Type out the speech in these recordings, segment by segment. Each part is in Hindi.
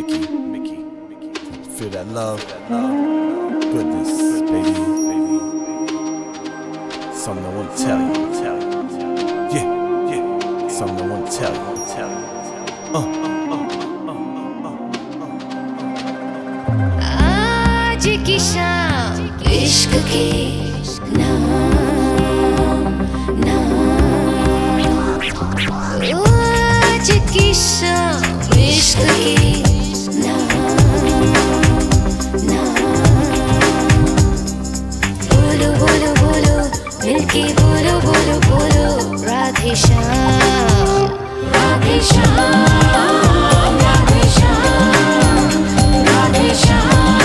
Mickey, Mickey, Mickey. Feel that love, goodness, baby, baby. Something I want to tell you, tell you, tell you. Yeah, yeah. Something I want to tell you, tell you. Uh, uh, uh, uh, uh, uh. आज की शाम इश्क की नाम नाम मिलके बोलो बोलो बोलो, राधे श्याम। राधे श्याम राधे श्याम राधे श्याम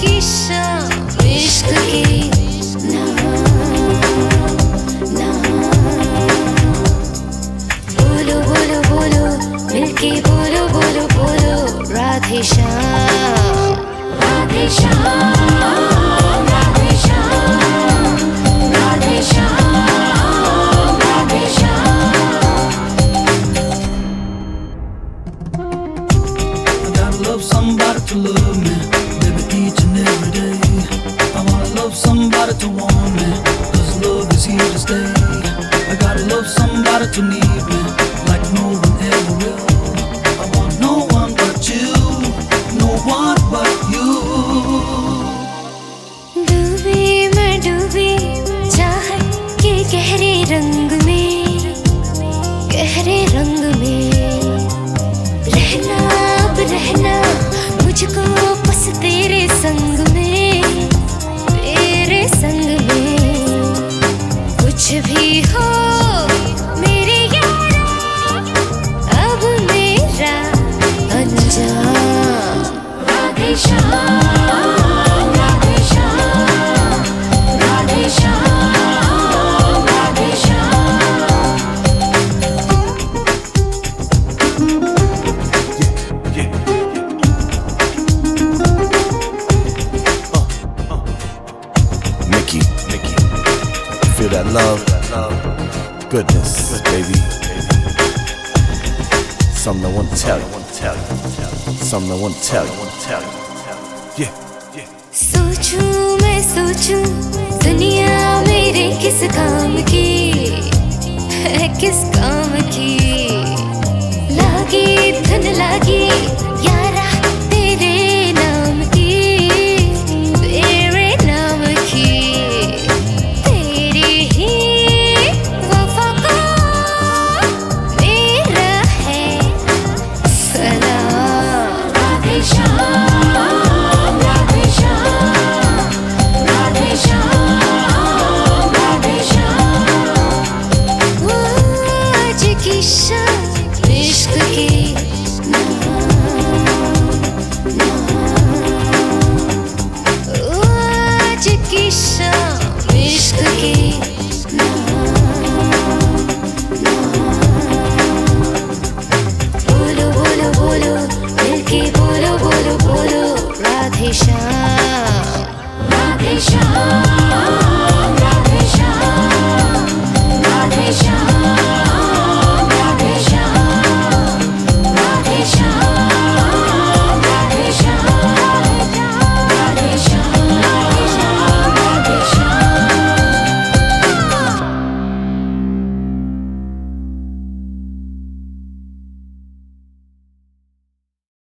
की शाम, इश्क की मिलके बोलो बोलो श्याम। गहरे रंग में रहना रहना मुझको बस तेरे संग में तेरे संग में कुछ भी हो people that love goodness, baby. Something I want to tell you. Something I want to tell you. Yeah. सोचूं मैं सोचूं दुनिया मेरे किस काम की है किस काम की लागी धन लागी lucky.